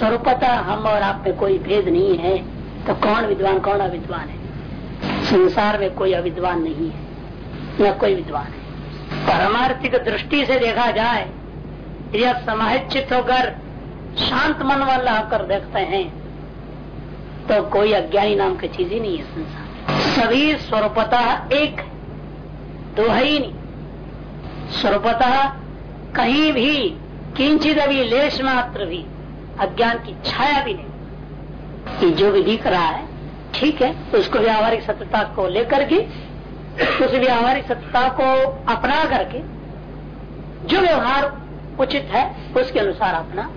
स्वरूपता हम और आप में कोई भेद नहीं है तो कौन विद्वान, कौन अविद्वान है? संसार में कोई अविद्वान नहीं है न कोई विद्वान है। परमार्थिक दृष्टि से देखा जाए, यह समाहित चित्त होकर शांत मन वाला होकर देखते हैं तो कोई अज्ञानी नाम की चीज़ ही नहीं है संसार सभी स्वरूपता एक दो है ही नहीं। स्वरूपता कहीं भी, किंचित अभी लेश मात्र भी अज्ञान की छाया भी नहीं। कि जो भी दिख रहा है, ठीक है उसको व्यावहारिक सत्यता को लेकर के, उस व्यावहारिक सत्यता को अपना करके, जो व्यवहार उचित है, उसके अनुसार अपना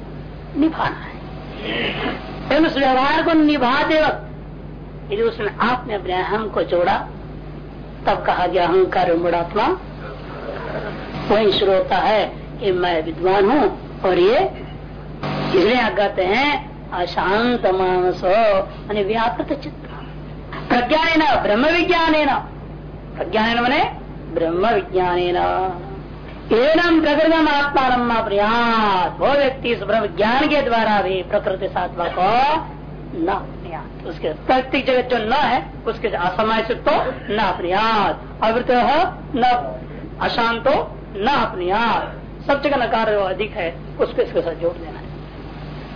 निभाना है। उस व्यवहार को निभाते वक्त, यदि उसमें आपने अपने अहम को जोड़ा, तब कहा गया, अहंकार मुड़ात्मा वही शुरू होता है कि मैं विद्वान हूँ और ये इसलिए कहते हैं, अशांत मानस यानी व्यापक चित्त। प्रज्ञान न ब्रह्म विज्ञान है ना प्रज्ञा प्रज्ञान मैंने ब्रह्म विज्ञान है ना एनम प्रकृतम आत्मा प्रयात वो व्यक्ति इस ब्रह्म ज्ञान के द्वारा भी प्रकृति सात्मा को न उसके प्रत्येक जगत जो न है, उसके असमय तो न अपनियात अवृत न, अशांतो न अपनियात सब जगह नकार अधिक है, उसको इसके साथ जोड़ देना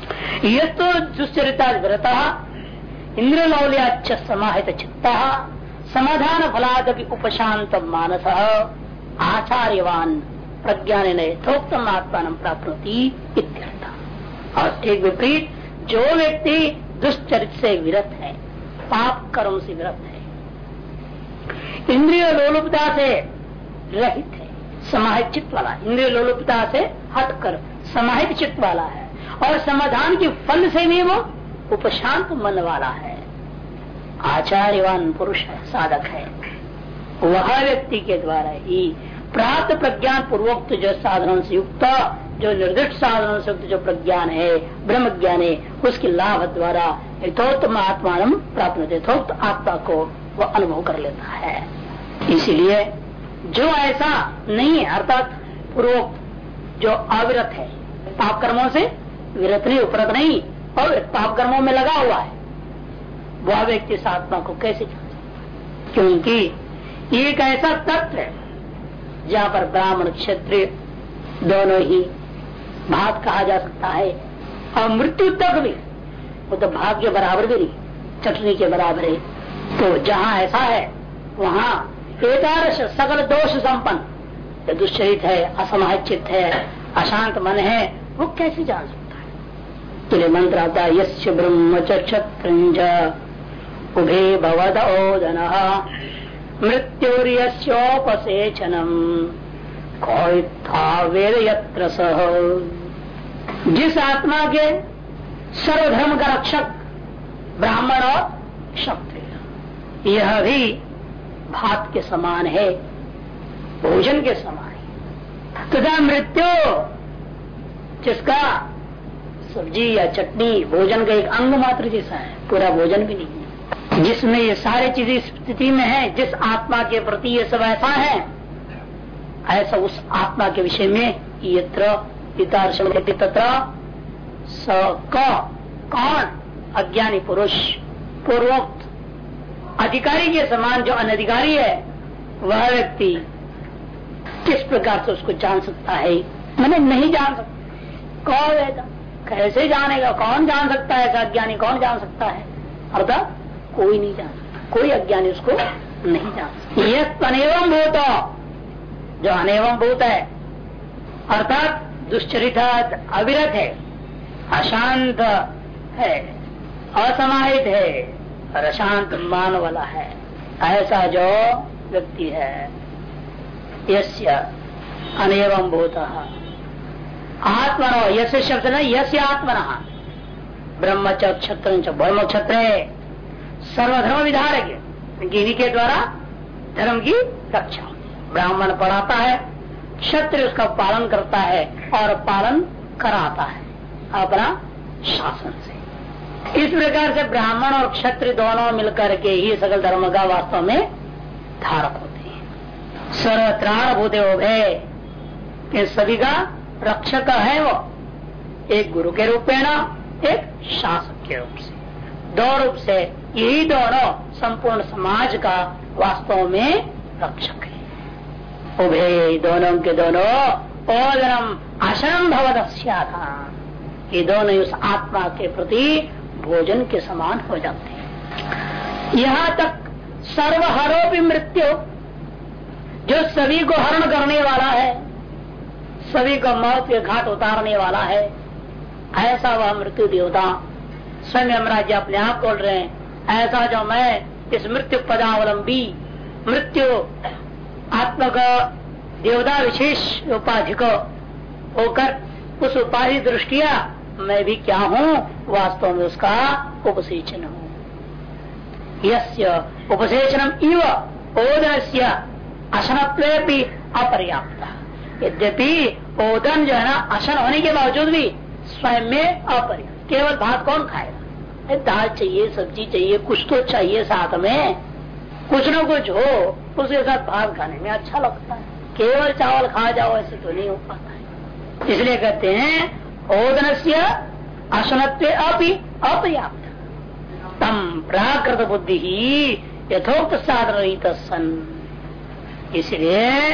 है ये तो दुश्चरिता व्रता इंद्र लौल्याच समाहित चित्ता, समाधान फलाद उपशांत मानस। आचार्यवान प्रज्ञान यथोक्तम आत्मा प्राप्त और ठीक विपरीत, जो व्यक्ति दुष्चरित से विरत है, पाप कर्म से विरत है, इंद्रिय लोलुपता से रहित है, समाहित चित्त वाला, इंद्रिय लोलुपता से हटकर समाहित चित्त वाला है। और समाधान के फल से भी वो उपशांत मन वाला है। आचार्यवान पुरुष है साधक है। वह व्यक्ति के द्वारा ही प्राप्त प्रज्ञान पूर्वोक्त जो साधन से युक्त, जो निर्दिष्ट साधन से युक्त जो प्रज्ञान है, ब्रह्म ज्ञान है, उसके लाभ द्वारा यथोत्तम आत्मा प्राप्त यथोक्त आत्मा को वह अनुभव कर लेता है। इसलिए जो ऐसा नहीं है, अर्थात पूर्वोक्त जो अविरत है, पाप कर्मों से विरत नहीं, उपरत नहीं, और पाप कर्मों में लगा हुआ है। वह व्यक्ति इस आत्मा को कैसे क्योंकि एक ऐसा तत्व है, जहाँ पर ब्राह्मण क्षत्रिय दोनों ही भाग कहा जा सकता है, और मृत्यु तक भी, वो तो भाग के बराबर भी नहीं, चटनी के बराबर है। तो जहाँ ऐसा है, वहाँ एकादश सकल दोष संपन्न दुश्चरित है असमाहित चित्त है, अशांत मन है, वो कैसे जान सकता है तुले मंत्र आता यश ब्रह्म क्षत्रिंज उभे भवद ओदन मृत्युर्योपसेचनम वेद यत्र सह जिस आत्मा के सर्वधर्म का रक्षक ब्राह्मण और क्षत्रिय। यह भी भात के समान है, भोजन के समान है। तथा मृत्यु, जिसका सब्ज़ी या चटनी, भोजन का एक अंग मात्र जैसा है, पूरा भोजन भी नहीं है। जिसमें ये सारे चीज़ें स्थिति में है, जिस आत्मा के प्रति ये सब ऐसा है, ऐसा उस आत्मा के विषय में यत्र तत्र स कौन? अज्ञानी पुरुष, पूर्वोक्त, अधिकारी के समान जो अनधिकारी है, वह व्यक्ति किस प्रकार से उसको जान सकता है? मैंने नहीं जान सकता। कौन है? कैसे जानेगा? कौन जान सकता है ऐसा अज्ञानी? कौन जान सकता है? अर्थात कोई नहीं जान सकता। कोई अज्ञानी उसको नहीं जान सकता। यह अनेवम भूत, जो अनेवम भूत है, अर्थात दुश्चरित अविरत है, अशांत है, असमाहित है, और अशांत मान वाला है। ऐसा जो व्यक्ति है, यस्य अनेवम भूत। आत्मनो यश शब्द न यस्य आत्मन। ब्रह्म क्षत्र ब्रह्म क्षत्र सर्वधर्म विधारक के द्वारा धर्म की रक्षा। ब्राह्मण पढ़ाता है क्षत्र उसका पालन करता है और पालन कराता है अपना शासन से। इस प्रकार से ब्राह्मण और क्षत्र दोनों मिलकर के ही सकल धर्म का वास्तव में धारक होते हैं। सर्वत्राण भूते हो सभी का रक्षक है वो। एक गुरु के रूप में ना, एक शासक के रूप से। दो रूप से, यही दोनों संपूर्ण समाज का वास्तव में रक्षक है। उभे दोनों के दोनों ओदनम आश्रम भवदस्या था ये दोनों उस आत्मा के प्रति भोजन के समान हो जाते हैं। यहाँ तक सर्वहरोपी मृत्यु, जो सभी को हरण करने वाला है सभी को मौत के घाट उतारने वाला है। ऐसा वह मृत्यु देवता। स्वयं यमराज अपने आप बोल रहे हैं, ऐसा जो मैं, इस मृत्यु पदावलंबी, मृत्यु आत्मक देवता विशेष उपाधि को होकर उस उपाधि दृष्टिया मैं भी क्या हूँ, वास्तव में उसका उपसेचन हूँ। यस्य उपसेचनम इव ओदन से अशनत्व भी अपर्याप्त। यद्यपि ओदन जो है ना अशन होने के बावजूद भी स्वयं में अपर्याप्त केवल भात कौन खाएगा? दाल चाहिए, सब्ज़ी चाहिए, कुछ तो चाहिए साथ में। कुछ न कुछ हो, उसके साथ भात खाने में अच्छा लगता है। केवल चावल खा जाओ, ऐसे तो नहीं हो पाता है। इसलिए कहते हैं ओदन से अशनत्व अभी अपर्याप्त। तम प्राकृत बुद्धि ही यथोक्त साधन सन इसलिए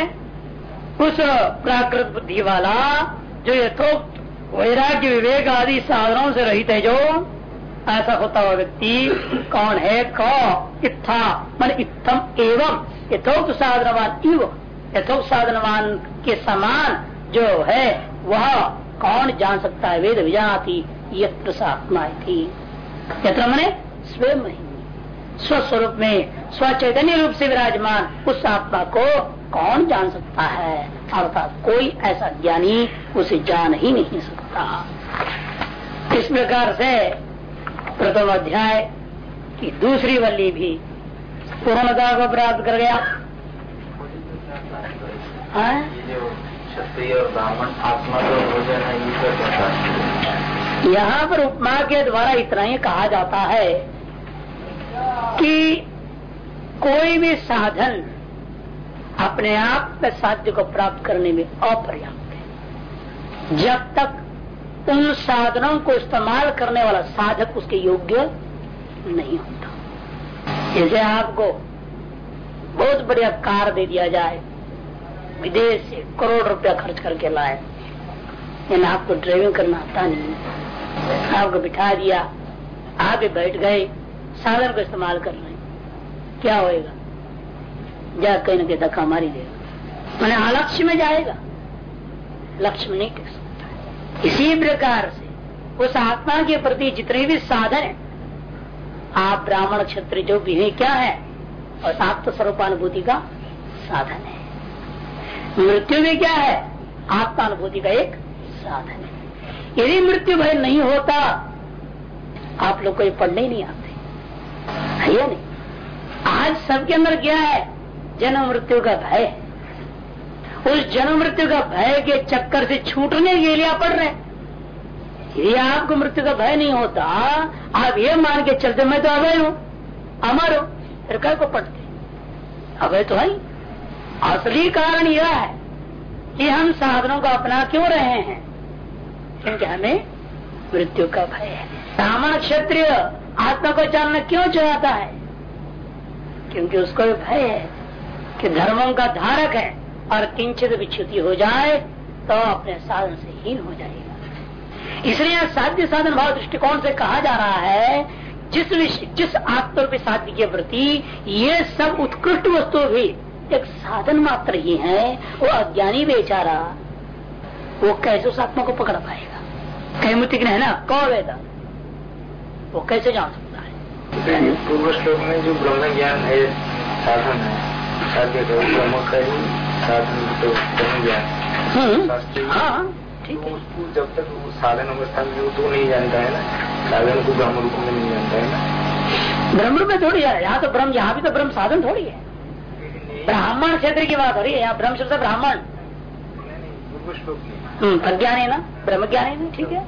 उस प्राकृत बुद्धि वाला, जो यथोक्त वैराग्य विवेक आदि साधनों से रहित है जो, ऐसा होता हुआ व्यक्ति कौन है? कौ, इत्था, मन इत्थम एवं। यथोक्त साधनवान इव, यथोक्त साधनवान के समान जो है, वह कौन जान सकता है? वेद विजाती, यत्र आत्मा थी यत्र मने स्वयं स्वस्वरूप में, स्वचैतन्य रूप से विराजमान उस आत्मा को कौन जान सकता है? अर्थात कोई ऐसा ज्ञानी उसे जान ही नहीं सकता। इस प्रकार से प्रथम अध्याय की दूसरी वल्ली भी पूर्णता को प्राप्त कर गया। ब्राह्मण आत्मा है? यहाँ पर उपमा के द्वारा इतना ही कहा जाता है कि कोई भी साधन अपने आप में साध्य को प्राप्त करने में अपर्याप्त है। जब तक उन साधनों को इस्तेमाल करने वाला साधक उसके योग्य नहीं होता। जैसे आपको बहुत बढ़िया कार दे दिया जाए, विदेश से करोड़ रुपया खर्च करके लाए। लेकिन आपको ड्राइविंग करना आता नहीं आपको बिठा दिया आप बैठ गए, साधन को इस्तेमाल कर रहे क्या होएगा? जा कहीं ना कहीं धक्का मारी देगा मैंने अलक्ष्य में जाएगा। लक्ष्य में नहीं टिक सकता। इसी प्रकार से उस आत्मा के प्रति जितने भी साधन है, आप ब्राह्मण क्षेत्र जो भी है, क्या है? और आत्म स्वरूपानुभूति का साधन है। मृत्यु भी क्या है? आत्मानुभूति का एक साधन है। यदि मृत्यु भय नहीं होता, आप लोग को ये पढ़ने ही नहीं आते। है या नहीं? आज सबके अंदर क्या है? जन्म मृत्यु का भय। उस जन्म मृत्यु का भय के चक्कर से छूटने के लिए आप पढ़ रहे यदि आपको मृत्यु का भय नहीं होता, आप ये मान के चलते, मैं तो अभय हूँ, अमर हूँ फिर कह को पढ़ते अभय तो है असली कारण यह है कि हम साधनों को अपना क्यों रहे हैं? क्योंकि हमें मृत्यु का भय है। ब्राह्मण क्षत्रिय आत्मा को जानना क्यों चाहता है? क्योंकि उसको भय है। कि धर्मों का धारक है। और किंचित विच्युति हो जाए तो अपने साधन से हीन हो जाएगा। इसलिए साध्य साधन भाव दृष्टिकोण से कहा जा रहा है, जिस विषय जिस आत्मरूपी साध्य के प्रति ये सब उत्कृष्ट वस्तु भी एक साधन मात्र ही है, वो अज्ञानी बेचारा, वो कैसे उस आत्मा को पकड़ पाएगा? कई मुक्ति है ना? कौ वेदा? वो कैसे जान सकता है? पूर्व श्लोक में जो ब्रह्म ज्ञान है, साधन है साध्य तो ब्रह्म का ही साधन तो हम्म, हाँ। ठीक है। उसको जब तक वो साधन अवस्था में तो नहीं जानता है ना। साधन को ब्रह्म रूप में नहीं जानता है ना। ब्रह्म रूप में थोड़ी है। यहाँ तो ब्रह्म यहाँ भी तो ब्रह्म साधन थोड़ी है। ब्राह्मण क्षेत्र की बात हो रही है। यहाँ ब्रह्म शब्द ब्राह्मण। हम्म, प्रज्ञान है ना? ब्रह्म ज्ञान है ना? ठीक है।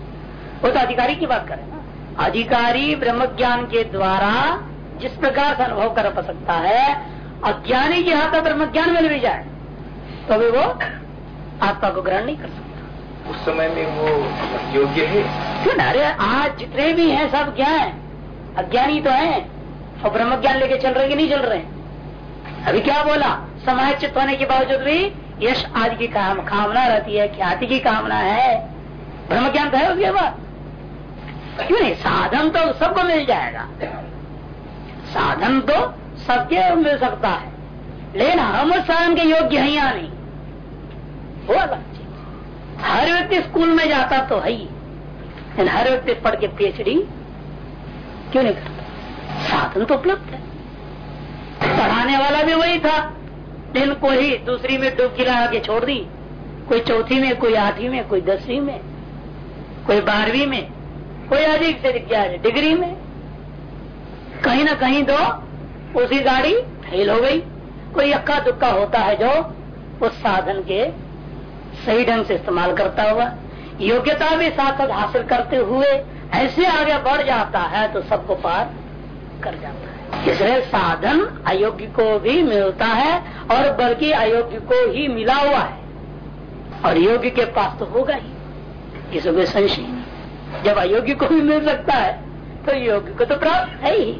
वो तो अधिकारी की बात करें ना। अधिकारी ब्रह्म ज्ञान के द्वारा जिस प्रकार से अनुभव कर सकता है अज्ञानी के हाथ ब्रह्म ज्ञान मिल भी जाए तो भी वो आत्मा को ग्रहण नहीं कर सकता। उस समय में वो योग्य है? क्यों अरे आज जितने भी हैं सब ज्ञान। है अज्ञानी तो है और ब्रह्म ज्ञान लेके चल रहे कि नहीं चल रहे अभी क्या बोला? समाज चित्त होने के बावजूद भी यश आदि की काम कामना रहती है ख्याति की कामना है। ब्रह्म ज्ञान तो है उसके बाद क्यों नहीं? साधन तो सबको मिल जाएगा। साधन तो सबके मिल सकता है। लेकिन हम उस साधन के योग्य है या नहीं? वो अलग चीज़ हर व्यक्ति स्कूल में जाता तो है ही। लेकिन हर व्यक्ति पढ़ के पीएचडी क्यों नहीं करता? साधन तो उपलब्ध है। पढ़ाने वाला भी वही था। लेकिन कोई दूसरी में डुबकी लगा के छोड़ दी। कोई चौथी में, कोई आठवीं में, कोई दसवीं में, कोई बारहवीं में, कोई अधिक से अधिक डिग्री में। कहीं ना कहीं तो उसी गाड़ी फेल हो गई। कोई अक्का दुक्का होता है जो उस साधन के सही ढंग से इस्तेमाल करता हुआ योग्यता भी साथ साथ हासिल करते हुए ऐसे आगे बढ़ जाता है तो सबको पार कर जाता है। इसलिए साधन अयोग्य को भी मिलता है और बल्कि अयोग्य को ही मिला हुआ है। और योग्य के पास तो होगा ही। इसमें संशय जब अयोग्य को भी मिल सकता है तो योग्य को तो प्राप्त है ही।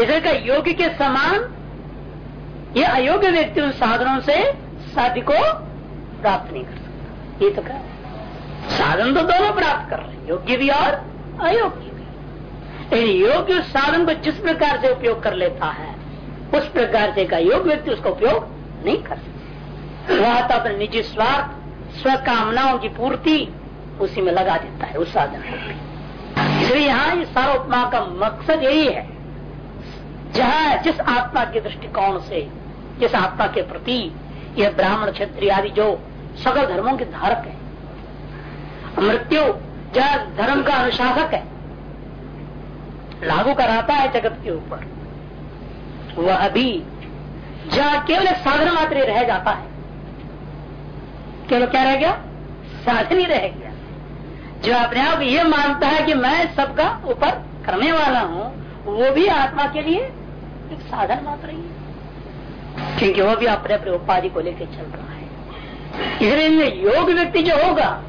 इसलिए का योग्य के समान ये अयोग्य व्यक्ति उन साधनों से साध्य को प्राप्त नहीं कर सकता। ये तो क्या? साधन तो दोनों प्राप्त कर रहे हैं, योग्य भी और अयोग्य भी। लेकिन योग्य उस साधन को जिस प्रकार से उपयोग कर लेता है, उस प्रकार से का योग्य व्यक्ति उसका उपयोग नहीं कर सकता। वह तो अपने निजी स्वार्थ स्व कामनाओं की पूर्ति उसी में लगा देता है, उस साधन को। इसलिए यहाँ इस सारा सारोपमा का मकसद यही है जहाँ जिस आत्मा के दृष्टिकोण से, जिस आत्मा के प्रति यह ब्राह्मण क्षेत्रीय आदि जो सकल धर्मों के धारक है। मृत्यु जहाँ धर्म का अनुशासक है। लागू कराता है जगत के ऊपर। वह भी जहाँ केवल एक साधन मात्र रह जाता है। केवल क्या रह गया? साधन ही रह गया। जो अपने आप ये मानता है कि मैं सबका ऊपर करने वाला हूँ, वो भी आत्मा के लिए एक साधन मात्र ही है। क्योंकि वो भी अपने अपने उपाधि को लेकर चल रहा है। इसलिए योग व्यक्ति जो होगा,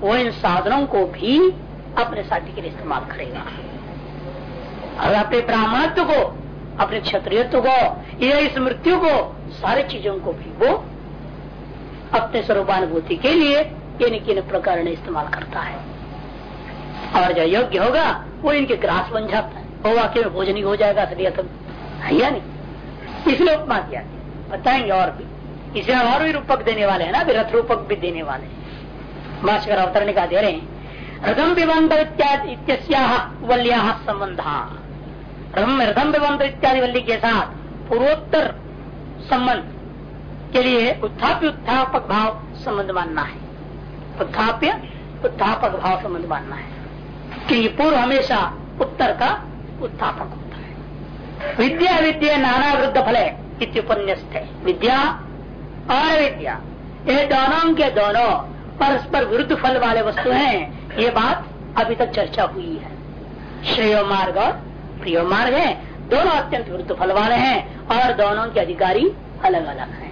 वो इन साधनों को भी अपने साथी के लिए इस्तेमाल करेगा। और अपने ब्राह्मणत्व को, अपने क्षत्रियत्व को, या इस मृत्यु को, सारी चीज़ों को भी वो अपने स्वरूपानुभूति के लिए इन किन प्रकार इस्तेमाल करता है। और जो योग्य होगा, वो इनके ग्रास बन जाता है। वो वाक्य में भोजन ही जाएगा, असलियत। है या नहीं? इसलिए उपमा दिया बताएँगे और भी। इसे और भी रूपक देने वाले हैं ना भी रथ रूपक भी देने वाले हैं। भाष्कर अवतरण का दे रहे हैं। रथम विबंध इत्यादि वल्या संबंध। रथम विबंध इत्यादि वल्ली के साथ पूर्वोत्तर संबंध के लिए उत्थाप्य उत्थापक भाव संबंध मानना है। उत्थाप्य उत्थापक भाव संबंध मानना है। क्योंकि पूर्व हमेशा उत्तर का उत्थापक विद्या विद्या नाना वृद्ध फल इत्युपन्यस्त है विद्या और विद्या ये दोनों के दोनों परस्पर विरुद्ध फल वाले वस्तु हैं। ये बात अभी तक चर्चा हुई है। श्रेय मार्ग और प्रिय मार्ग है। दोनों अत्यंत विरुद्ध फल वाले हैं और दोनों के अधिकारी अलग अलग हैं।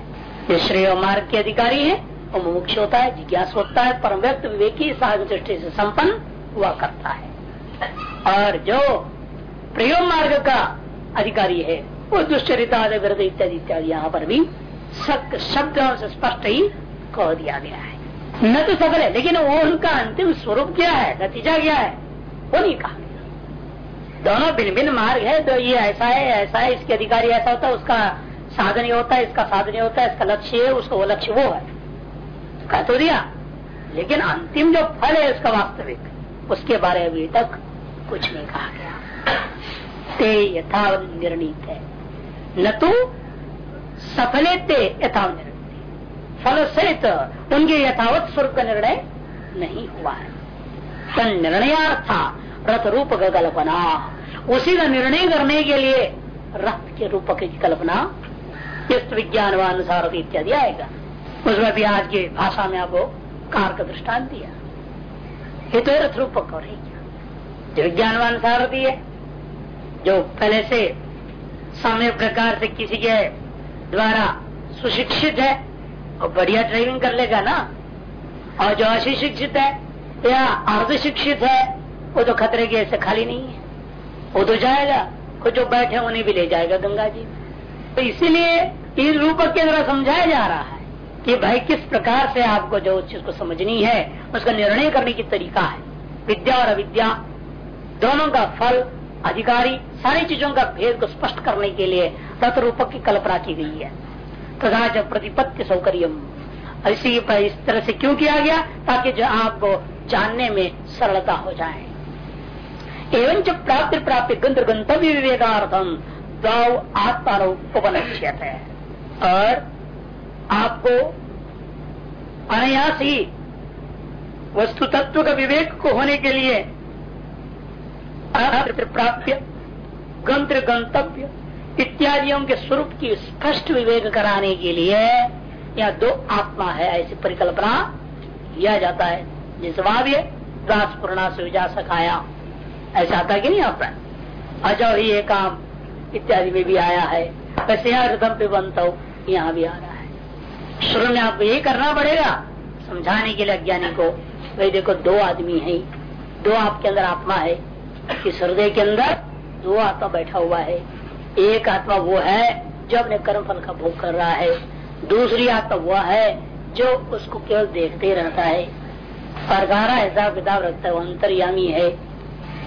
जो श्रेय मार्ग के अधिकारी है। वो मुमुक्ष होता है, जिज्ञास होता है, परम व्यक्त विवेकी दृष्टि से संपन्न हुआ करता है। और जो प्रिय मार्ग का अधिकारी है। वो विरुद्ध इत्यादि इत्यादि यहाँ पर भी शब्दों स्पष्ट ही कह दिया गया है। न तो सफल है, लेकिन वो उनका अंतिम स्वरूप क्या है, नतीजा क्या है, वो नहीं कहा दोनों भिन्न भिन्न मार्ग है तो ये ऐसा है ऐसा है, इसके अधिकारी ऐसा होता है, उसका साधन ये होता है, इसका साधन ये होता है, इसका लक्ष्य है उसका वो लक्ष्य वो है। कह तो दिया। लेकिन अंतिम जो फल है, उसका वास्तविक, उसके बारे में अभी तक कुछ नहीं कहा गया। ते यथावत निर्णित। है न तो सफले ते यथावत फल सहित उनके यथावत स्वरूप का निर्णय नहीं हुआ है। तन निर्णयार्थ रथ रूप का कल्पना, उसी का निर्णय करने के लिए रथ के रूप की कल्पना इस विज्ञान व अनुसार इत्यादि आएगा। उसमें भी आज की भाषा में आपको कार का दृष्टान दिया। ये तो रथ रूपक और विज्ञान व अनुसार है जो पहले से सामने प्रकार से किसी के द्वारा सुशिक्षित है, और बढ़िया ड्राइविंग कर लेगा ना? और जो अशिक्षित है या अर्ध शिक्षित है, वो तो खतरे के ऐसे खाली नहीं है। वो तो जाएगा कुछ जो बैठे उन्हें भी ले जाएगा गंगा जी तो इसीलिए इस रूप के द्वारा समझाया जा रहा है कि भाई किस प्रकार से आपको जो उस चीज़ को समझनी है, उसका निर्णय करने की तरीका है। विद्या और अविद्या, दोनों का फल अधिकारी सारी चीज़ों का भेद को स्पष्ट करने के लिए तत्रूपक की कल्पना की गई है। तथा जब प्रतिपत्ति सौकर्यम। इसी इस तरह से क्यों किया गया? ताकि जो आपको जानने में सरलता हो जाए। एवं च प्राप्ति प्राप्ति गंध गंतव्य विवेकार्थम दौ उपनिष्यत है और आपको अनायास ही वस्तु तत्व का विवेक को होने के लिए प्राप्य गंत्र गंतव्य इत्यादियों के स्वरूप की स्पष्ट विवेक कराने के लिए यह दो आत्मा है, ऐसी परिकल्पना किया जाता है। जिस भाव्य दास पूर्णा से विजा सकाया ऐसा आता कि नहीं आता अजो ही ये काम इत्यादि में भी आया है। वैसे यहाँ हृदम पे बनता हो, यहाँ भी आ रहा है। शुरू में आपको यही करना पड़ेगा, समझाने के लिए अज्ञानी को। वही देखो, दो आदमी है। दो आपके अंदर आत्मा है। इस हृदय के अंदर दो आत्मा बैठा हुआ है। एक आत्मा वो है जो अपने कर्म फल का भोग कर रहा है। दूसरी आत्मा वो है जो उसको केवल देखते रहता है। परगारा हिसाब किताब रखता है, वो अंतर्यामी है।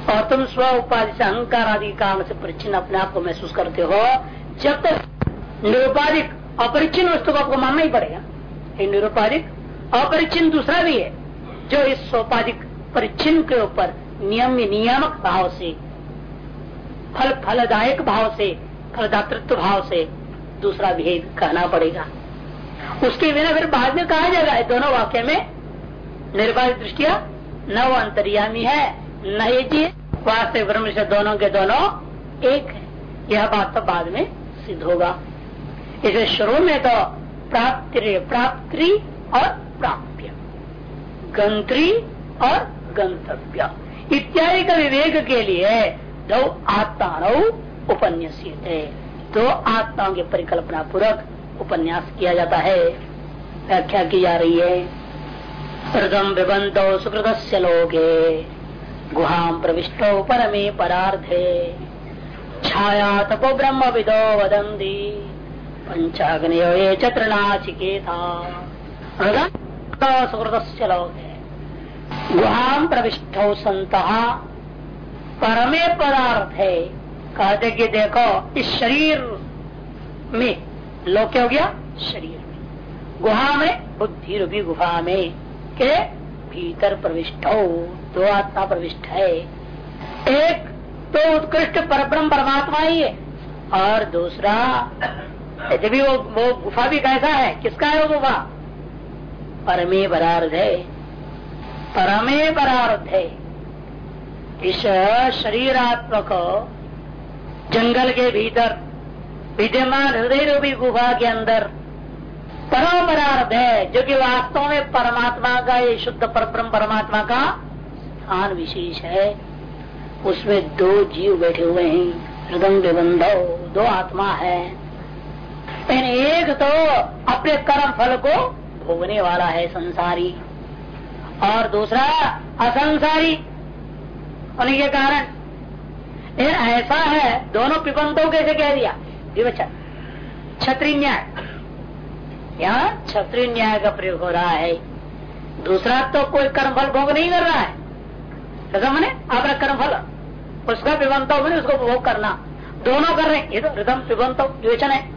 और तुम स्व उपाधि से अहंकार आदि कारण से परिचिन अपने आप को महसूस करते हो। जब तक निरुपाधिक अपरिचिन वस्तु को आपको मानना ही पड़ेगा। निरुपाधिक अपरिचिन दूसरा भी है, जो इस सोपाधिक परिचिन के ऊपर नियम नियामक भाव से, फल फलदायक भाव से, फलदातृत्व भाव से दूसरा भेद कहना पड़ेगा। उसके बिना फिर बाद में कहा जाएगा? दोनों वाक्य में निर्बाध दृष्टिया न वो अंतर्यामी है, न ये जी। वास्तविक ब्रह्म से दोनों के दोनों एक है। यह बात तो बाद में सिद्ध होगा। इसे शुरू में तो प्राप्ति प्राप्ति और प्राप्य। गंत्री और गंतव्य। इत्यादि का विवेक के लिए दो आत्मा उपन्यासित दो आत्माओं की परिकल्पना पूर्वक उपन्यास किया जाता है। व्याख्या की जा रही है प्रथम विबंध सुकृत लोगे गुहाम प्रविष्टो परमे परार्थे छाया तपो ब्रह्म विदो वदंती पंचाग्नि चत्रनाचिकेता सुकृत लोगे गुहाम प्रविष्ट संत परमे पदार्थ। है कहते कि देखो, इस शरीर में लो क्या हो गया? शरीर में। गुहा में बुद्धि रूपी गुफा में के भीतर प्रविष्ट। हो दो आत्मा प्रविष्ट है। एक तो उत्कृष्ट परब्रह्म परमात्मा ही है, और दूसरा यदि भी वो वो गुफा भी कैसा है? किसका है वो गुफा? परमे परार्थ है। परमे परार्थ। है इस शरीरात्मक जंगल के भीतर, विद्यमान हृदय रूपी गुफा के अंदर परम परार्थ है, जो कि वास्तव में परमात्मा का, ये शुद्ध परब्रह्म परमात्मा का स्थान विशेष है। उसमें दो जीव बैठे हुए हैं, हृदय बंधो दो आत्मा है। एक तो अपने कर्म फल को भोगने वाला है संसारी। और दूसरा, असंसारी। होने के कारण। लेकिन ऐसा है, दोनों पिबंधों कैसे कह दिया? विवचन छत्री न्याय। यहाँ छत्री न्याय का प्रयोग हो रहा है। दूसरा तो कोई कर्म फल भोग नहीं कर रहा है। कैसा मैंने अपना कर्म फल उसका पिबंत मैंने उसको भोग करना। दोनों कर रहे हैं। ये तो रिदम पिबंत विवेचन है।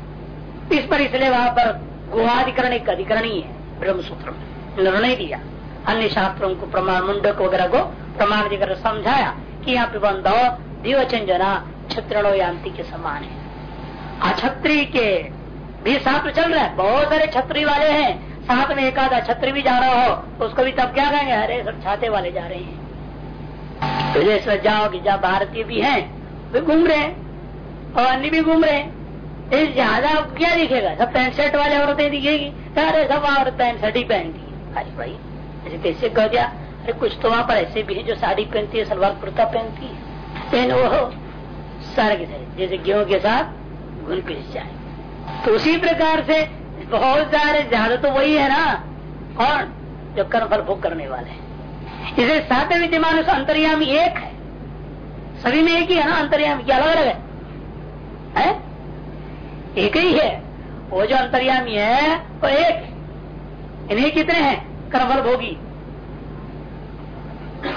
इस पर इसलिए वहाँ पर गुहाधिकरण एक अधिकरण ही है ब्रह्म सूत्र में निर्णय दिया। अन्य शास्त्रों को प्रमाण, मुंडक वगैरह को प्रमाण देकर समझाया कि यहाँ पिबंध दिवचन जना छत्रणो यांति के समान है। अछत्री के भी साथ चल रहा है। बहुत सारे छत्री वाले हैं। साथ में एक आधा छत्री भी जा रहा हो तो उसको भी तब क्या कहेंगे? अरे, सब छाते वाले जा रहे हैं। तो जैसे जाओ कि जहाँ भारतीय भी हैं, वे घूम रहे हैं और अन्य भी घूम रहे हैं। ज़्यादा क्या दिखेगा? सब पैंट शर्ट वाले औरतें दिखेगी। अरे, सब औरत पैंट शर्ट ही पहनती है। भाई ऐसे कैसे कह दिया? अरे कुछ तो वहाँ पर ऐसे भी है जो साड़ी पहनती है सलवार कुर्ता पहनती है। वो सारे के सारे जैसे गेहूँ के साथ घुल पिस जाए। तो उसी प्रकार से बहुत सारे ज़्यादा तो वही है ना कौन जो कर्म फल भोग करने वाले हैं। इसे सात विद्यमान अंतर्यामी एक है। सभी में एक ही है ना अंतर्यामी क्या अलग अलग है, है? एक ही है। वो जो अंतर्यामी है वो एक इन्हें कितने हैं? कर्मफल भोगी।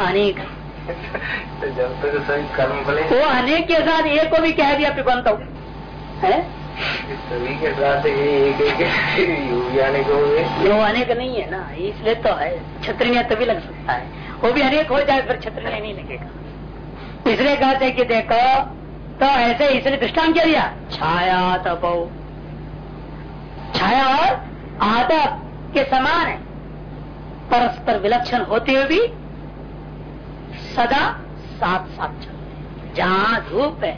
अनेक। तो फल वो अनेक के साथ एक को भी कह दिया पिबंत है। सभी के साथ एक एक वो अनेक नहीं है ना इसलिए तो है छत्रिया तभी लग सकता है। वो भी अनेक हो जाए फिर छत्रिया नहीं लगेगा। इसलिए कहते कि देखो तो ऐसे इसलिए दृष्टान क्या दिया? छाया तपो। छाया और आदप के समान है। परस्पर विलक्षण होते हुए भी सदा साथ साथ चलते जहाँ धूप है,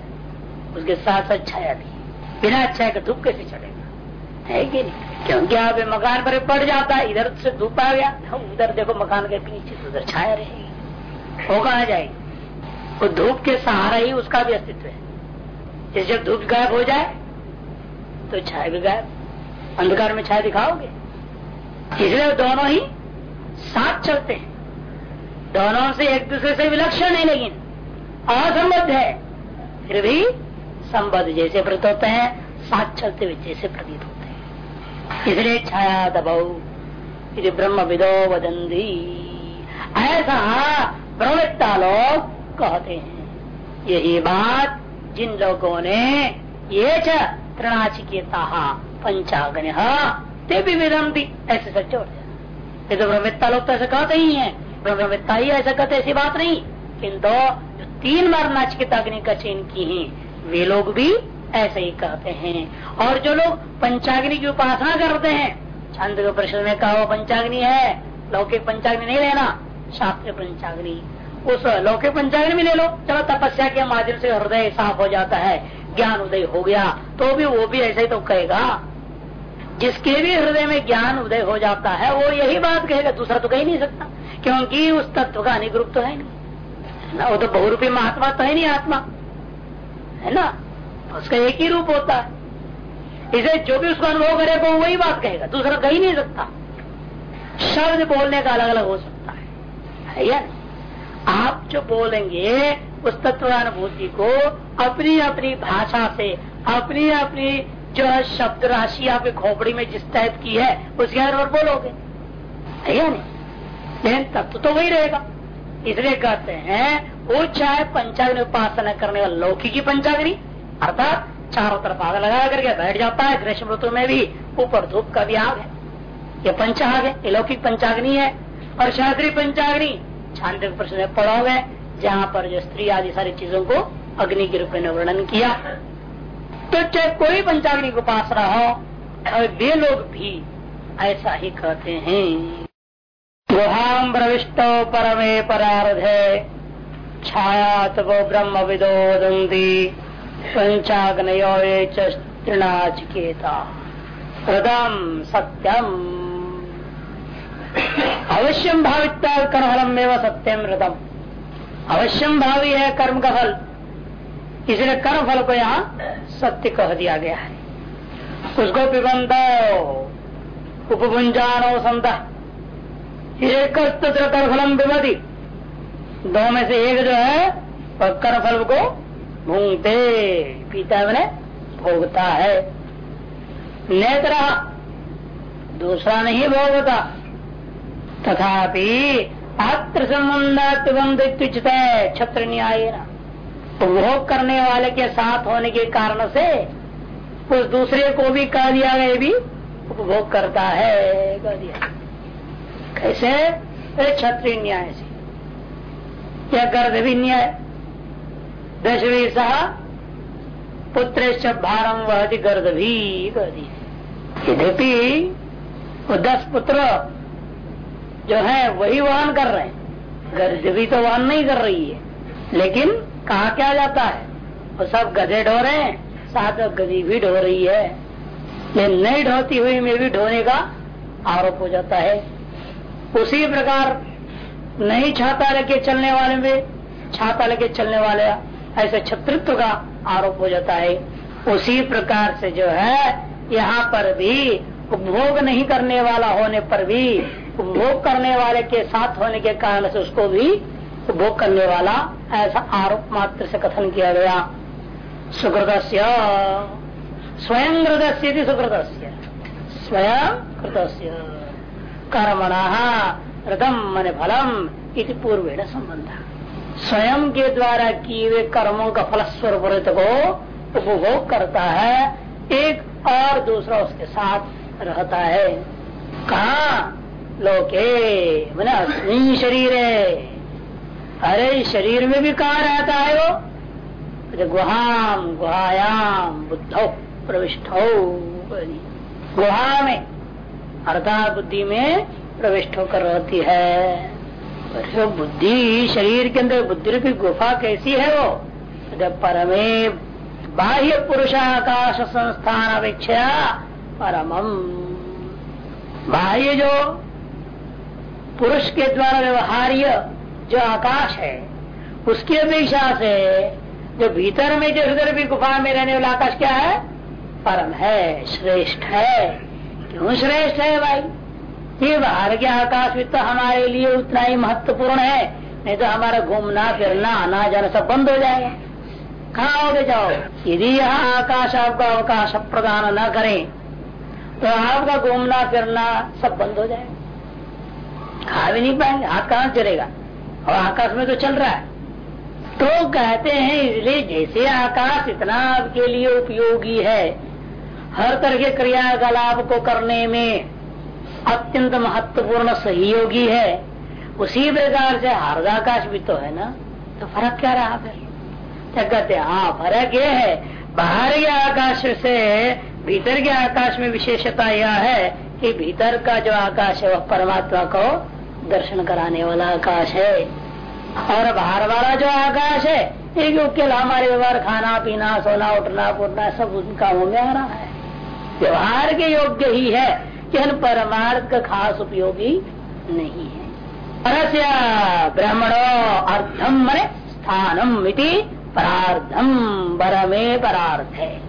उसके साथ साथ छाया भी बिना छाया के धूप कैसे चढ़ेगा है कि नहीं? क्योंकि आप मकान पर पड़ जाता है, इधर से धूप आ गया, हम उधर देखो मकान के पीछे उधर छाया रहेगी। वो कहा जाएगी? वो तो धूप के सहारा ही उसका भी अस्तित्व है। जैसे जब धूप गायब हो जाए तो छाया भी गायब। अंधकार में छाया दिखाओगे? इसलिए दोनों ही साथ चलते हैं। दोनों से एक दूसरे से विलक्षण है लेकिन असंबद्ध है। फिर भी संबद्ध जैसे प्रतीत होते हैं, साथ चलते हुए जैसे प्रतीत होते हैं। इसलिए छाया दबाऊ ब्रह्म विदो वदंती ऐसा प्रवृत्ता लोग कहते हैं। यही बात जिन लोगों ने ये तृणाचिकेता पंचाग्न ते भी ऐसे हो। ये तो ब्रह्मविद्ता लोग तो ऐसा कहते ही है, ब्रह्मविद्ता ही ऐसा कहते ऐसी बात नहीं। किंतु जो तीन बार नाचिकेता अग्नि का चयन की है, वे लोग भी ऐसे ही कहते हैं। और जो लोग पंचाग्नि की उपासना करते हैं, छंद के प्रश्न में कहा पंचाग्नि है, लौकिक पंचाग्नि नहीं लेना, शास्त्रीय पंचाग्नि। उस लौकिक पंचाग्नि में ले लो, चलो तपस्या के माध्यम से हृदय साफ़ हो जाता है, ज्ञान उदय हो गया तो भी वो भी ऐसे ही तो कहेगा। जिसके भी हृदय में ज्ञान उदय हो जाता है, वो यही बात कहेगा, दूसरा तो कह नहीं सकता, क्योंकि उस तत्व का अनिग्रुप तो है नहीं। ना, वो तो बहुरूपी महात्मा तो है नहीं आत्मा। है ना? उसका एक ही रूप होता है। इसे जो भी उसको अनुभव करेगा वो वही बात कहेगा, दूसरा कह नहीं सकता। शब्द बोलने का अलग अलग हो सकता है। या आप जो बोलेंगे, उस तत्वानुभूति को अपनी अपनी भाषा से अपनी अपनी जो शब्द राशि आपके खोपड़ी में जिस टाइप की है उसके और बोलोगे। या नहीं? लेकिन तत्व तो वही रहेगा। इसलिए कहते हैं वो चाहे पंचाग्नि उपासना करने वाला लौकिकी पंचाग्नि, अर्थात चारों तरफ़ आग लगा करके बैठ जाता है, ग्रीष्म ऋतु में भी ऊपर धूप का भी आग है। ये पंचाग है, ये लौकिक पंचाग्नि है। और शास्त्रीय पंचाग्नि छांद प्रश्न में पढ़ोगे, जहाँ पर जो स्त्री आदि सारी चीज़ों को अग्नि के रूप में वर्णन किया। तो चाहे कोई पंचाग्नि को पास रहा हो और वे लोग भी ऐसा ही कहते हैं। गुहाम प्रविष्टो परमे परारधे छाया तको ब्रह्म विदोदंती, पंचाग्नयो तृणाचिकेता हृदम सत्यम। अवश्यम भाविता कर्मफलम एवं सत्यम हृदम अवश्यम भावी है कर्म का फल। इसलिए कर्म फल को यहाँ सत्य कह दिया गया है। उसको पिबंध, उपभुंजानो संत। एक कर्म फलम विवधि दो में से एक जो है कर्म फल को भूंगते, पीता मैंने, भोगता है। नेत्र, दूसरा नहीं भोगता। तथापि अत्र संबंध पिबंध छत्र न्याय उपभोग करने वाले के साथ होने के कारण से उस दूसरे को भी कह दिया गया भी उपभोग करता है, कह दिया। कैसे? क्षत्रिय न्याय से। या गर्द भी न्याय। दशवी सह पुत्र भारम वह गर्द भी, कह दिया। यद्यपि वो दस पुत्र जो है, वही वहन कर रहे हैं। गर्द भी तो वहन नहीं कर रही है। लेकिन कहा क्या जाता है? वो सब गधे ढो रहे हैं। साथ में गधी भी ढो रही है। ये नहीं ढोती हुई में भी ढोने का आरोप हो जाता है। उसी प्रकार नहीं छाता लेके चलने वाले में, छाता लेके चलने वाले ऐसे छत्रित्व का आरोप हो जाता है। उसी प्रकार से जो है, यहाँ पर भी उपभोग नहीं करने वाला होने पर भी, उपभोग करने वाले के साथ होने के कारण से उसको भी उपभोग करने वाला, ऐसा आरोप मात्र से कथन किया गया। सुकृत स्वयं हृदय सुकृत स्वयं कृत कर्मण रथम मन फलम इति पूर्वेण संबंध स्वयं के द्वारा किए हुए कर्मों का फल स्वरूप को उपभोग करता है, एक और दूसरा उसके साथ रहता है। कहा? लोके, मैंने शरीर। है अरे शरीर में भी कहा रहता है वो? गुहाम, गुहायाम, बुद्धो प्रविष्ट हो गुहा में, अर्थात बुद्धि में प्रविष्ट होकर रहती है। बुद्धि शरीर के अंदर, बुद्धि की गुफा कैसी है वो? परमे बाह्य पुरुषाकाश संस्थान अपेक्षा परम। बाह्य जो पुरुष के द्वारा व्यवहार्य जो आकाश है, उसकी अपेक्षा से जो भीतर में, जो हृदय भी गुफा में रहने वाला आकाश क्या है? परम है, श्रेष्ठ है। क्यों श्रेष्ठ है भाई? ये बाहर के आकाश भी तो हमारे लिए उतना ही महत्वपूर्ण है। नहीं तो हमारा घूमना, फिरना, आना जाना सब बंद हो जाएगा। कहा आओगे जाओ? यदि यह आकाश आपका अवकाश प्रदान न करें तो आपका घूमना, फिरना सब बंद हो जाएगा। खा भी नहीं पाएँगे, हाथ कहाँ चलेगा? और आकाश में तो चल रहा है। तो कहते हैं, इसलिए जैसे आकाश इतना आपके लिए उपयोगी है, हर तरह के क्रियाकलाप को करने में अत्यंत महत्वपूर्ण सहयोगी है। उसी प्रकार से हार्दाकाश भी तो है ना। तो फ़र्क क्या रहा फिर? क्या कहते हैं फ़र्क ये है, बाहर के आकाश से भीतर के आकाश में विशेषता यह है कि भीतर का जो आकाश है, वह परमात्मा को दर्शन कराने वाला आकाश है। और बाहर वाला जो आकाश है, एक केवल हमारे व्यवहार खाना, पीना, सोना, उठना पुटना सब उनका हो आ रहा है। व्यवहार के योग्य ही है कि परमार्थ का खास उपयोगी नहीं है। परस्य ब्राह्मणो अर्धम मने स्थानम इति परार्धम बरमे परार्थ है।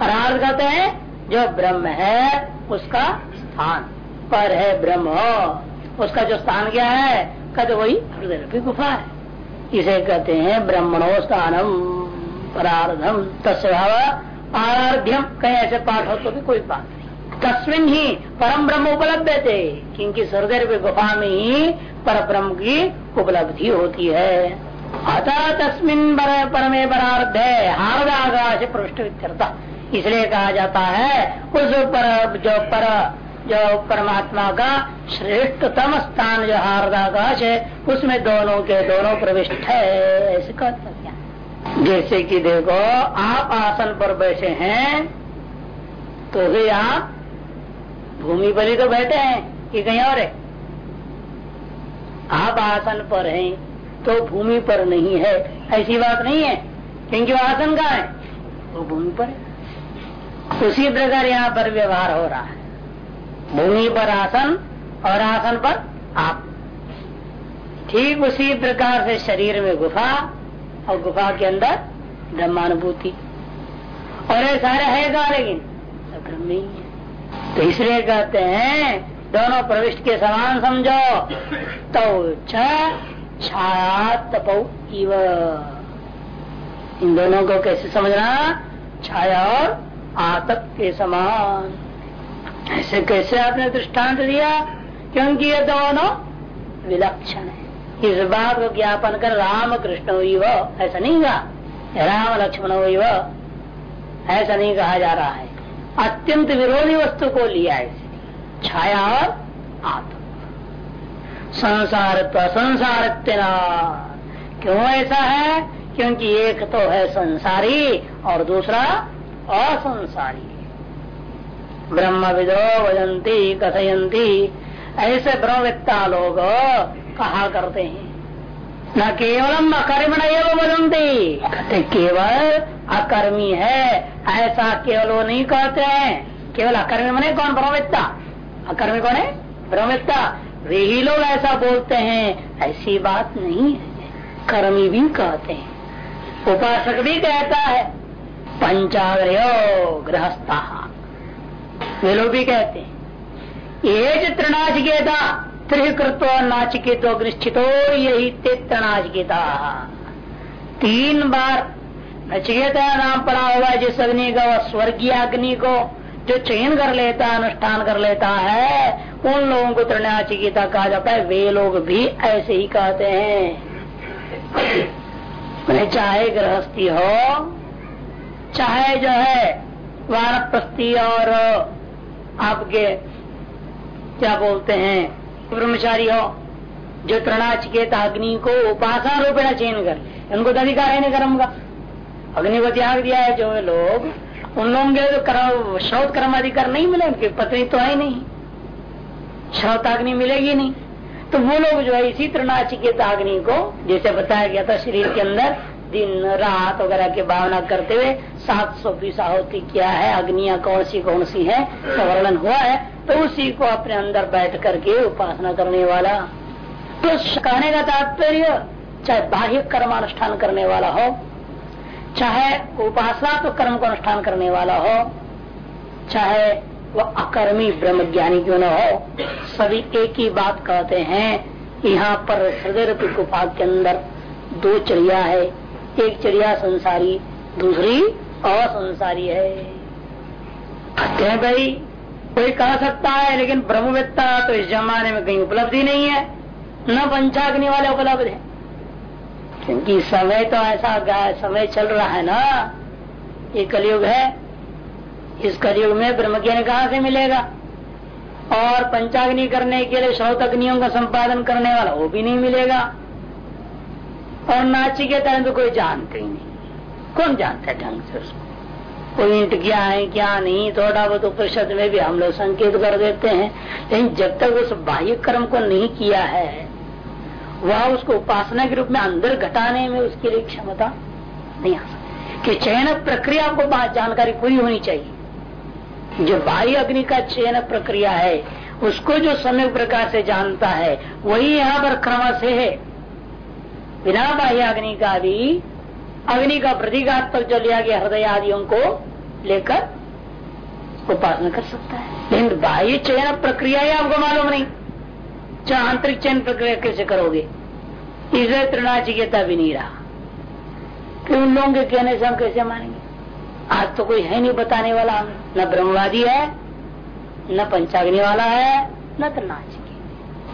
परार्थ कहते हैं, जो ब्रह्म है, उसका स्थान। पर है ब्रह्म। उसका जो स्थान क्या है कहते वही हृदय की गुफा है। इसे कहते हैं ब्रह्मणो स्थानम परार्धम तस्भाव आराध्यम। कहीं ऐसे पाठ हो तो भी कोई बात नहीं। तस्विन ही परम ब्रह्म उपलब्ध थे, क्योंकि हृदय गुफा में ही पर ब्रह्म की उपलब्धि होती है। अतः तस्मिन परमे परार्ध है हार्दाकाश पृष्ठ इसलिए कहा जाता है, उस पर जो पर जो परमात्मा का श्रेष्ठतम स्थान जो हार्दाकाश है, उसमें दोनों के दोनों प्रविष्ट है, ऐसे कहते क्या? जैसे कि देखो, आप आसन पर बैठे हैं तो भी आप भूमि पर ही तो बैठे हैं, कि कहीं और है? आप आसन पर हैं तो भूमि पर नहीं है, ऐसी बात नहीं है, क्योंकि आसन का है? वो भूमि पर है। उसी प्रकार यहाँ पर व्यवहार हो रहा है। भूमि पर आसन और आसन पर आप। ठीक उसी प्रकार से शरीर में गुफा और गुफा के अंदर ब्रह्मानुभूति। और ये सारे है लेकिन? सब ब्रह्म ही है। तो इसलिए कहते हैं, दोनों प्रविष्ट के समान समझो। तो छाया तपो इव। इन दोनों को कैसे समझना? छाया और आतप के समान। ऐसे कैसे आपने दृष्टांत दिया? क्योंकि ये दोनों? विलक्षण है। इस बात को ज्ञापन कर राम कृष्ण हुई वो ऐसा नहीं कहा राम लक्ष्मण हुई वो ऐसा नहीं कहा जा रहा है। अत्यंत विरोधी वस्तु को लिया है छाया और आत्म संसार संसार क्यों ऐसा है? क्योंकि एक तो है संसारी और दूसरा असंसारी। ब्रह्म विदो वजंती कथयंती ऐसे ब्रह्मविद्ता लोग कहा करते हैं? न केवलम अकर्मण एवं वजंती कहते, केवल अकर्मी है, ऐसा केवल वो नहीं कहते हैं। केवल अकर्मी मने कौन? ब्रह्मविद्ता। अकर्मी कौन है? ब्रह्मविद्ता। वे ही लोग ऐसा बोलते हैं, ऐसी बात नहीं है। कर्मी भी कहते हैं। उपासक भी कहता है, पंचाग्रह गृहस्था। वे लोग भी कहते हैं। ये तृणाचिकेता त्रिकृत नाचिकेत निश्चितो यही ते तृणाचिकेता। तीन बार नचिकेता नाम पड़ा हुआ जिस अग्नि का स्वर्गीय अग्नि को जो चयन कर लेता, अनुष्ठान कर लेता है, उन लोगों को तृणाचिकिता कहा जाता है। वे लोग भी ऐसे ही कहते हैं। चाहे गृहस्थी हो, चाहे जो है, वानप्रस्थी और आपके, क्या बोलते हैं ब्रह्मचारी हो जो तृणाचिकेत अग्नि को उपासना रूपेण चयन कर उनको तो अधिकार है नहीं कर्म का। अग्नि को त्याग दिया है जो लोग, उन लोगों के तो कर्म श्रोत कर्म अधिकार नहीं मिले, उनकी पत्नी तो है नहीं। श्रोताग्नि मिलेगी नहीं। तो वो लोग जो है इसी तृणाचिकेत अग्नि को, जैसे बताया गया था शरीर के अंदर दिन, रात वगैरह की भावना करते हुए सात सौ बीस आहुति क्या है, अग्निया कौन सी कौन सी है वर्णन हुआ है तो उसी को अपने अंदर बैठ करके उपासना करने वाला तो कहने का तात्पर्य, चाहे बाह्य कर्मानुष्ठान करने वाला हो, चाहे उपासना तो कर्म को अनुष्ठान करने वाला हो, चाहे वह अकर्मी ब्रह्म ज्ञानी क्यों न हो, सभी एक ही बात कहते हैं, यहाँ पर हृदय रूपी गुफा के अंदर दो चिड़िया है एक चिड़िया संसारी दूसरी असंसारी है। कहते भाई, कोई कह सकता है, लेकिन ब्रह्मवेत्ता तो इस जमाने में कहीं उपलब्धि नहीं है। न पंचाग्नि वाले उपलब्ध है। क्योंकि समय तो ऐसा समय चल रहा है ना। ये कलयुग है। इस कलयुग में ब्रह्म ज्ञान कहाँ से मिलेगा? और पंचाग्नि करने के लिए श्रोत अग्नियों का संपादन करने वाला वो भी नहीं मिलेगा। और नाची के तरह तो कोई जानते ही नहीं। कौन जानता है ढंग से उसको? कोई इंट क्या है, क्या नहीं, थोड़ा बहुत उपनिषद में भी हम लोग संकेत कर देते हैं। लेकिन जब तक उस बाह्य कर्म को नहीं किया है, वह उसको उपासना के रूप में अंदर घटाने में उसके लिए क्षमता नहीं आ सकती। कि चयन प्रक्रिया को जानकारी पूरी होनी चाहिए। जो बाह्य अग्नि का चयन प्रक्रिया है, उसको जो समय प्रकार से जानता है, वही यहाँ पर क्रम से है। बिना बाह्य अग्नि का भी अग्नि का प्रतीकात्मक जो लिया गया हृदय आदियों को लेकर उपासना कर सकता है। लेकिन बाह्य चयन प्रक्रिया ही आपको मालूम नहीं। चाहे आंतरिक चयन प्रक्रिया कैसे करोगे? इसे तृणाचिकेता भी नहीं रहा। कि उन लोगों के कहने से हम कैसे मानेंगे? आज तो कोई है नहीं बताने वाला न ब्रह्मवादी है, न पंचाग्नि वाला है, न तृणाचिके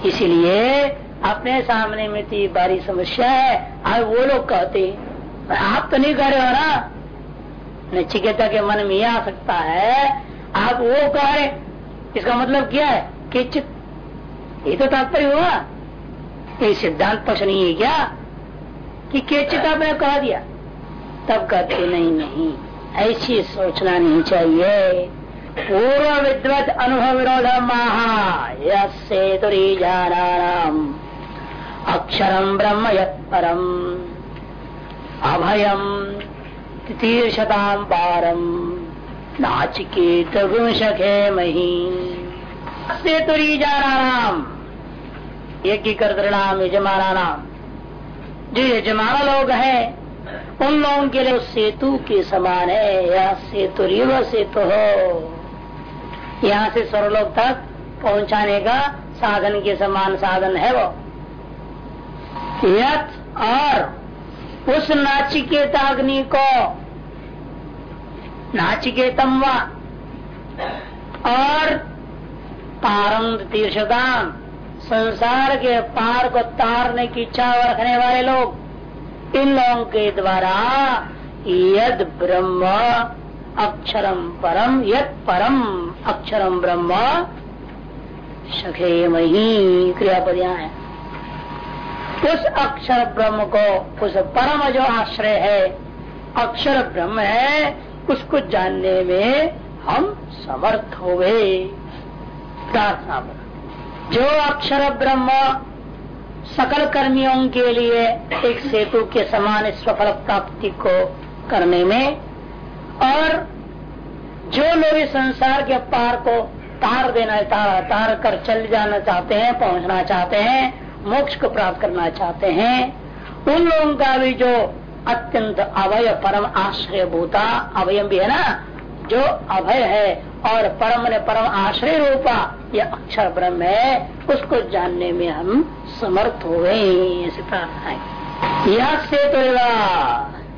इसीलिए अपने सामने में थी बारी समस्या है। आज वो लोग कहते हैं आप तो नहीं कह रहे हो ना? नचिकेता के मन में ये आ सकता है, आप वो कह रहे इसका मतलब क्या है? कि ये तो तात्पर्य हुआ। ये सिद्धांत पक्ष नहीं है क्या? कि केचित आपने कह दिया। तब कहते, नहीं नहीं, ऐसी सोचना नहीं चाहिए। पूर्व विद्वत अनुभव विरोध महा यसे से जानाम अक्षरम ब्रह्म यम अभयम तीर्षताम पारम। नाचिकेत सखे मही से तुरी जानाम एक ही कर्तृणाम यजमाना नाम जो यजमाना लोग हैं, उन लोगों के लिए सेतु के समान है। यह सेतु रिव सेतु हो। यहाँ से स्वर्लोक तक पहुँचाने का साधन के समान साधन है वो। यथ और उस नाचिकेताग्नि को, नाचिकेतम व, और पारम तीर्थदान संसार के पार को तारने की इच्छा रखने वाले लोग, इन लोगों के द्वारा यद ब्रह्म अक्षरम परम, यद परम अक्षरम ब्रह्म, सखे मही क्रियापद यहाँ है। उस अक्षर ब्रह्म को उस परम जो आश्रय है अक्षर ब्रह्म है उसको जानने में हम समर्थ हो गए प्रार्थना जो अक्षर ब्रह्म सकल कर्मियों के लिए एक सेतु के समान सफल प्राप्ति को करने में और जो लोग इस संसार के पार को तार देना तार, तार कर चल जाना चाहते हैं पहुँचना चाहते हैं मोक्ष को प्राप्त करना चाहते हैं, उन लोगों का भी जो अत्यंत अवय परम आश्रय भूता अभय भी है ना, जो अभय है और परम ने परम आश्रय रूपा यह अक्षर ब्रह्म है, उसको जानने में हम समर्थ हो गए प्रार्थना है। यह सेतु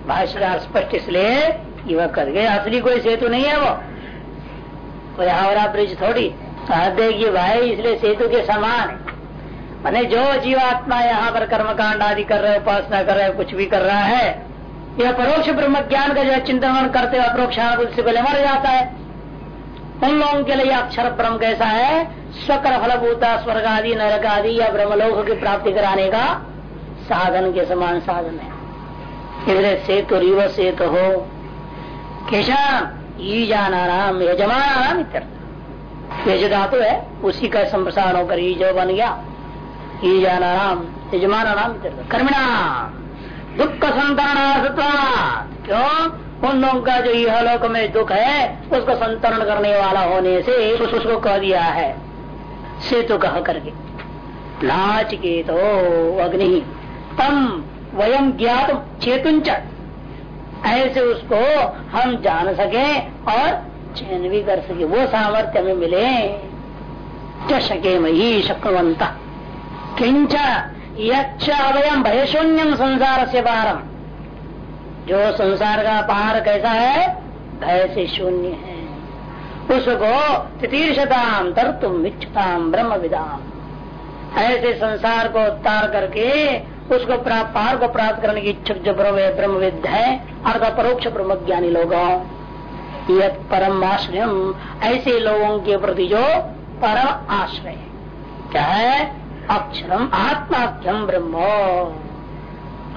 भाष्यकार स्पष्ट इसलिए युवा कर गए, असली कोई सेतु नहीं है वो। कोई हावड़ा ब्रिज थोड़ी। कि भाई, इसलिए सेतु के समान। है मैंने जो जीवात्मा यहाँ पर कर्म कांड आदि कर रहे, उपासना कर रहे, कुछ भी कर रहा है, यह परोक्ष ब्रह्म ज्ञान का जो चिंतन करते हुए अप्रोक्ष से पहले मर जाता है। उन लोगों के लिए अक्षर ब्रह्म कैसा है? स्वकर फलभूता स्वर्ग आदि नरक आदि या ब्रह्मलोक की प्राप्ति कराने का साधन के समान साधन है। इसलिए सेतु रिव सेतु हो। केशा ईजाना नाम यजमान नाम यज धातु है, उसी का संप्रसारण होकर ई जो बन गया। ईजाना नाम यजमान नाम कर्मिणा दुख संतरणा क्यों? उन लोगों का जो यह लोक में दुख है, उसको संतरण करने वाला होने से उसको कह दिया है, सेतु कह करके। लाच के तो अग्नि, तम वयम ज्ञात चेतुंच ऐसे उसको हम जान सके और चयन भी कर सके, वो सामर्थ्य हमें मिले। चके मही शक्वंत किंच भय शून्यम संसार से पारम। जो संसार का पार कैसा है? भय से शून्य है। उसको तितीर्षताम तर तुम इच्छताम ब्रह्म विदाम ऐसे संसार को तार करके उसको पार को प्राप्त करने की इच्छुक जो ब्रह्म विद है, अर्थात परोक्ष ब्रह्म ज्ञानी लोगों परम आश्रय ऐसे लोगों के प्रति जो परम आश्रय क्या है? अक्षरम आत्माख्यम ब्रह्म।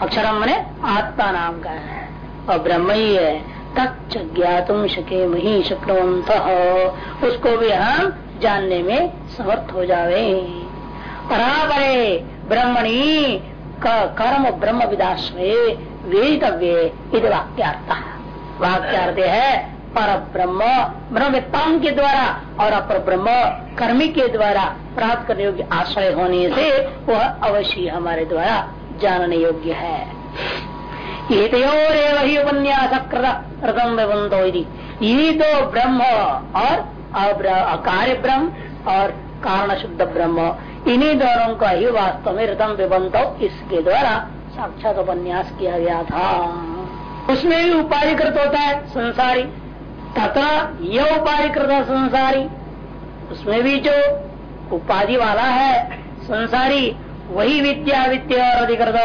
अक्षरम मने आत्मा नाम का। है और ब्रह्म ही है तच्च ज्ञातुम शके मही शक्रवंत उसको भी हम जानने में समर्थ हो जावे। परापरे ब्रह्मणी कर्म ब्रह्म विदाश्रय वेदितव्य वाक्यार्थ। वाक्यार्थ है पर ब्रह्म ब्रह्मविद्ताओं के द्वारा और अपर ब्रह्म कर्मी के द्वारा प्राप्त करने योग्य आश्रय होने से वह अवश्य हमारे द्वारा जानने योग्य है। ये उपन्यास कृतम ये तो ब्रह्म और कार्य ब्रह्म और कारण शुद्ध ब्रह्म। इन्हीं दोनों का ही वास्तव में रतम विबंध इसके द्वारा साक्षात उपन्यास किया गया था। उसमें भी उपाधिकृत होता है, संसारी तथा यह उपाधिकृत संसारी। उसमें भी जो उपाधि वाला है, संसारी, वही विद्या विद्या और अधिकृत।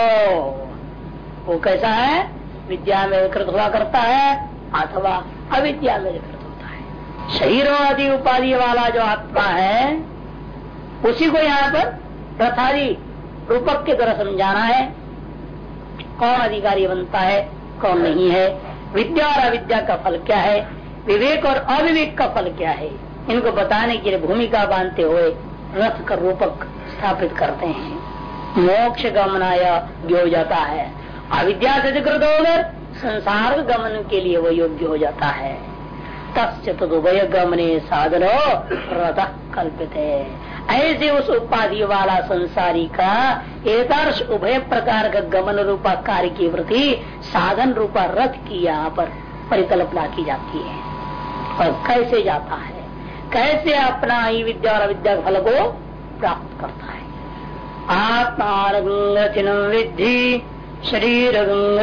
वो कैसा है? विद्या में विकृत हुआ करता है, अथवा अविद्या में विकृत होता है। शरीर आदि उपाधि वाला जो आत्मा है, उसी को यहाँ पर प्रथारी रूपक के द्वारा समझाना है। कौन अधिकारी बनता है, कौन नहीं है, विद्या और अविद्या का फल क्या है? विवेक और अविवेक का फल क्या है? इनको बताने के लिए भूमिका बांधते हुए रथ का रूपक स्थापित करते हैं। मोक्ष गमनाया हो जाता है। अविद्या से अधिकृत होकर संसार गमन के लिए वो योग्य हो जाता है। तस्ुभय गमने साधनो रथ कल्पित। है ऐसे उस उपाधि वाला संसारी का एकदर्श उभय प्रकार का गमन रूपा कार्य की वृद्धि साधन रूपा रथ की यहाँ पर परिकल्पना की जाती है। और कैसे जाता है? कैसे अपना ही विद्या और विद्या फल को प्राप्त करता है? आत्मा विद्धि, शरीर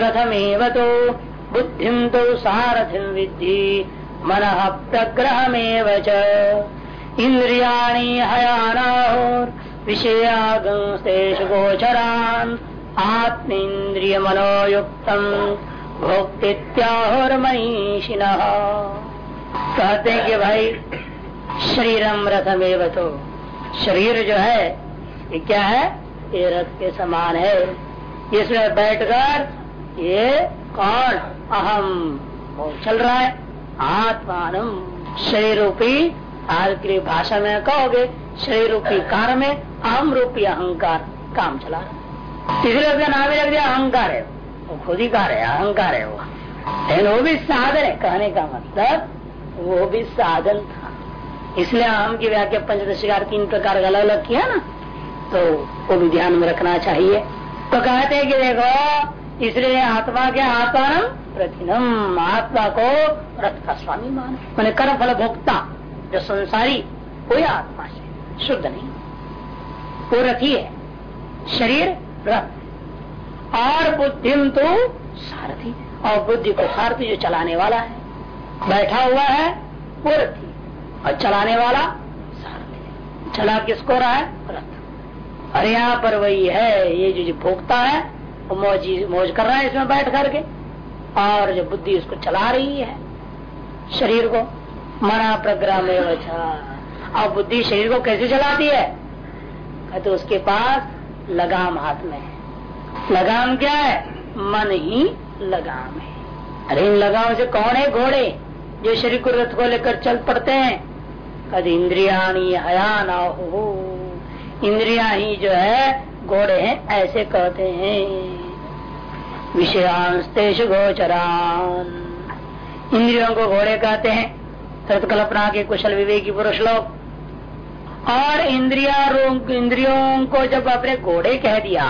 रथमेव तो बुद्धि तो सारथिम विद्धि, मन प्रग्रहमेव इंद्रिया हयानाहोर विषयागंस्तेष गोचरान आत्मेन्द्रिय मनोयुक्त भोक्तित्याहुर्मनीषिण कहते हैं कि भाई, शरीरम रथमेव तो। शरीर जो है, ये क्या है? ये रथ के समान है। इसमें बैठकर ये कौन? अहम। चल रहा है? आत्मान शरीर रूपी आज की भाषा में कहोगे शरीर रूपी कार में अहम रूपी अहंकार। काम चला रहा तीसरे उसका नाम ही रख दिया, अहंकार है वो खुद ही कार है, अहंकार है वो। लेकिन वो भी साधन है, कहने का मतलब वो भी साधन था। इसलिए अहम की व्याख्या पंचदशिकार तीन प्रकार का अलग अलग किया ना तो वो भी ध्यान में रखना चाहिए। तो कहते हैं कि देखो, इसलिए आत्मा के आत्मान प्रतिनम, आत्मा को रथ का स्वामी मान। मैंने कर्म फल भोक्ता, जो संसारी, कोई आत्मा से शुद्ध नहीं। वो रथी है, शरीर रथ और बुद्धिम तो सारथी और बुद्धि को सारथी जो चलाने वाला है। बैठा हुआ है वो रथी और चलाने वाला? सारथी चला किसको रहा है? रथ और यहाँ पर वही है ये जो, जो भोगता है वो मौज मौज कर रहा है इसमें बैठ करके। और जो बुद्धि उसको चला रही है शरीर को। मना प्रग्राम अब बुद्धि शरीर को कैसे चलाती है? तो उसके पास लगाम हाथ में है। लगाम क्या है? मन ही लगाम है। अरे इन लगाम से कौन है घोड़े? जो शरीर को रथ को लेकर चल पड़ते हैं। कद इंद्रिया हया ना हो इंद्रिया ही जो है, घोड़े हैं, ऐसे कहते हैं। विषयांश गोचरान। इंद्रियों को घोड़े कहते हैं। तत्कल्पना कल्पना के कुशल विवेकी पुरुष लोग। और इंद्रिया इंद्रियों को जब अपने घोड़े कह दिया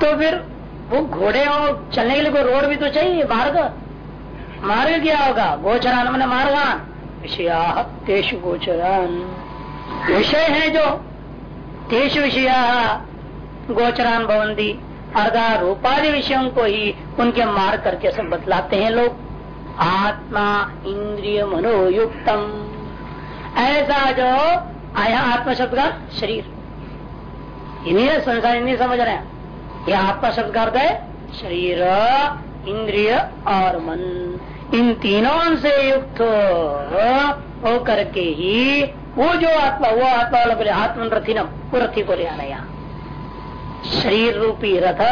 तो फिर वो घोड़े और चलने के लिए कोई रोड भी तो चाहिए, मार्ग? मार्ग क्या होगा, गोचरान मैंने मार्गान विषया तेष गोचरान। विषय है जो, तेष विषय, गोचरान भवंती। अर्धा रूपाधि विषयों को ही उनके मार्ग करके सब बतलाते हैं लोग। आत्मा इंद्रिय मनोयुक्तम। ऐसा जो आया आत्मा शब्द का शरीर। इन्हीं संसार इन्हीं समझ रहे हैं। यह आत्मा शब्द का अर्थ है शरीर, इंद्रिय और मन। इन तीनों से युक्त हो करके ही वो जो आत्मा, वो आत्मा वाला बोले आत्मन रथिनम, वो रथी को ले आना यहाँ। शरीर रूपी रथ